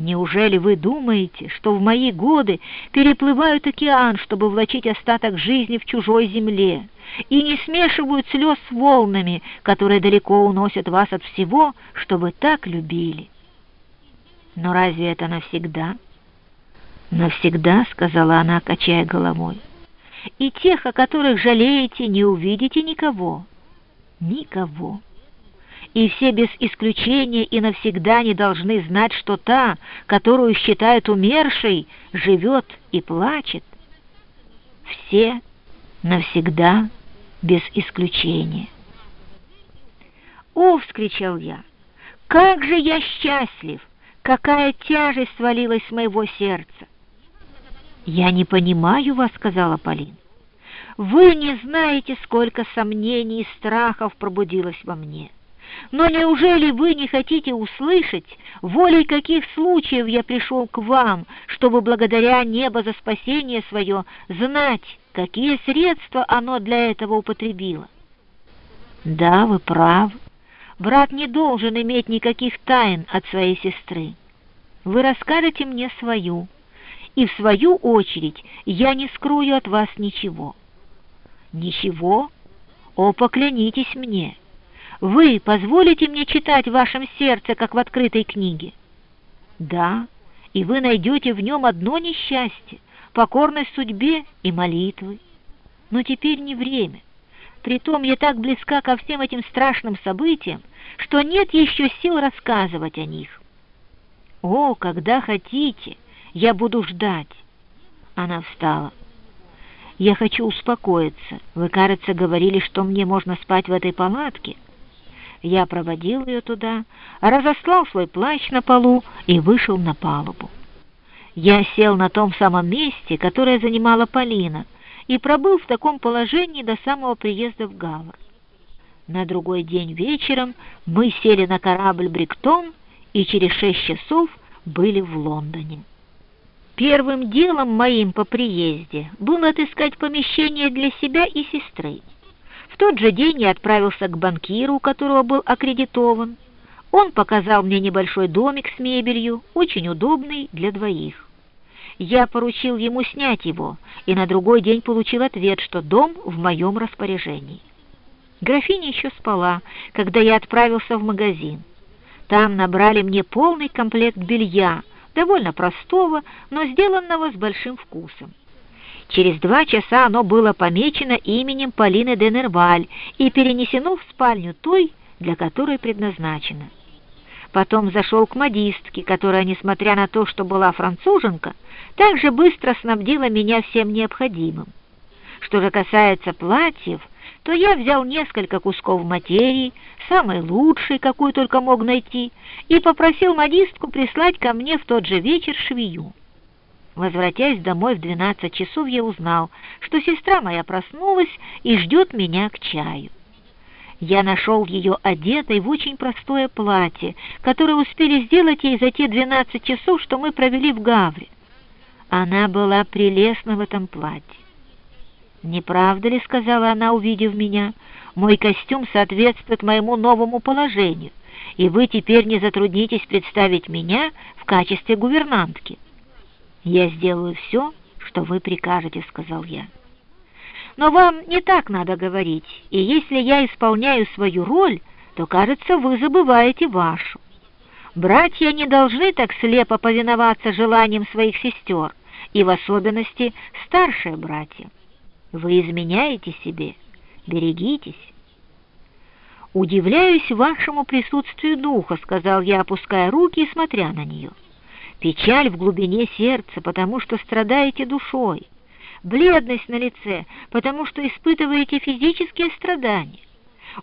Неужели вы думаете, что в мои годы переплывают океан, чтобы влачить остаток жизни в чужой земле, и не смешивают слез с волнами, которые далеко уносят вас от всего, что вы так любили? Но разве это навсегда? Навсегда, — сказала она, качая головой. И тех, о которых жалеете, не увидите никого. Никого и все без исключения и навсегда не должны знать, что та, которую считают умершей, живет и плачет. Все навсегда без исключения. «О!» — вскричал я. «Как же я счастлив! Какая тяжесть свалилась с моего сердца!» «Я не понимаю вас», — сказала Полин. «Вы не знаете, сколько сомнений и страхов пробудилось во мне». Но неужели вы не хотите услышать, волей каких случаев я пришел к вам, чтобы благодаря небо за спасение свое знать, какие средства оно для этого употребило? Да, вы правы. Брат не должен иметь никаких тайн от своей сестры. Вы расскажете мне свою, и в свою очередь я не скрою от вас ничего. Ничего? О, поклянитесь мне!» Вы позволите мне читать в вашем сердце, как в открытой книге? Да, и вы найдете в нем одно несчастье, покорность судьбе и молитвы. Но теперь не время. Притом я так близка ко всем этим страшным событиям, что нет еще сил рассказывать о них. О, когда хотите, я буду ждать. Она встала. Я хочу успокоиться. Вы, кажется, говорили, что мне можно спать в этой палатке. Я проводил ее туда, разослал свой плащ на полу и вышел на палубу. Я сел на том самом месте, которое занимала Полина, и пробыл в таком положении до самого приезда в Гавр. На другой день вечером мы сели на корабль «Бриктон» и через шесть часов были в Лондоне. Первым делом моим по приезде было отыскать помещение для себя и сестры тот же день я отправился к банкиру, у которого был аккредитован. Он показал мне небольшой домик с мебелью, очень удобный для двоих. Я поручил ему снять его, и на другой день получил ответ, что дом в моем распоряжении. Графиня еще спала, когда я отправился в магазин. Там набрали мне полный комплект белья, довольно простого, но сделанного с большим вкусом. Через два часа оно было помечено именем Полины де Нерваль и перенесено в спальню той, для которой предназначено. Потом зашел к модистке, которая, несмотря на то, что была француженка, также быстро снабдила меня всем необходимым. Что же касается платьев, то я взял несколько кусков материи, самой лучшей, какую только мог найти, и попросил модистку прислать ко мне в тот же вечер швею. Возвратясь домой в двенадцать часов, я узнал, что сестра моя проснулась и ждет меня к чаю. Я нашел ее одетой в очень простое платье, которое успели сделать ей за те двенадцать часов, что мы провели в Гавре. Она была прелестна в этом платье. «Не правда ли, — сказала она, увидев меня, — мой костюм соответствует моему новому положению, и вы теперь не затруднитесь представить меня в качестве гувернантки?» «Я сделаю все, что вы прикажете», — сказал я. «Но вам не так надо говорить, и если я исполняю свою роль, то, кажется, вы забываете вашу. Братья не должны так слепо повиноваться желаниям своих сестер, и в особенности старшие братья. Вы изменяете себе, берегитесь». «Удивляюсь вашему присутствию духа», — сказал я, опуская руки и смотря на нее печаль в глубине сердца, потому что страдаете душой, бледность на лице, потому что испытываете физические страдания.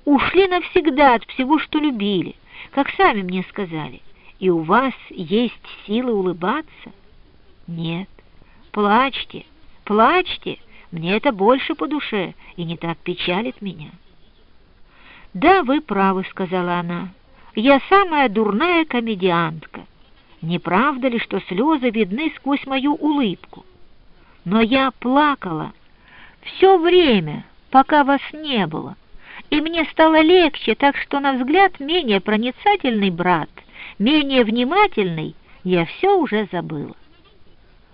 Ушли навсегда от всего, что любили, как сами мне сказали, и у вас есть силы улыбаться? Нет, плачьте, плачьте, мне это больше по душе и не так печалит меня. «Да, вы правы», — сказала она, — «я самая дурная комедиантка». Не правда ли, что слезы видны сквозь мою улыбку? Но я плакала все время, пока вас не было, и мне стало легче, так что на взгляд менее проницательный брат, менее внимательный, Я все уже забыла.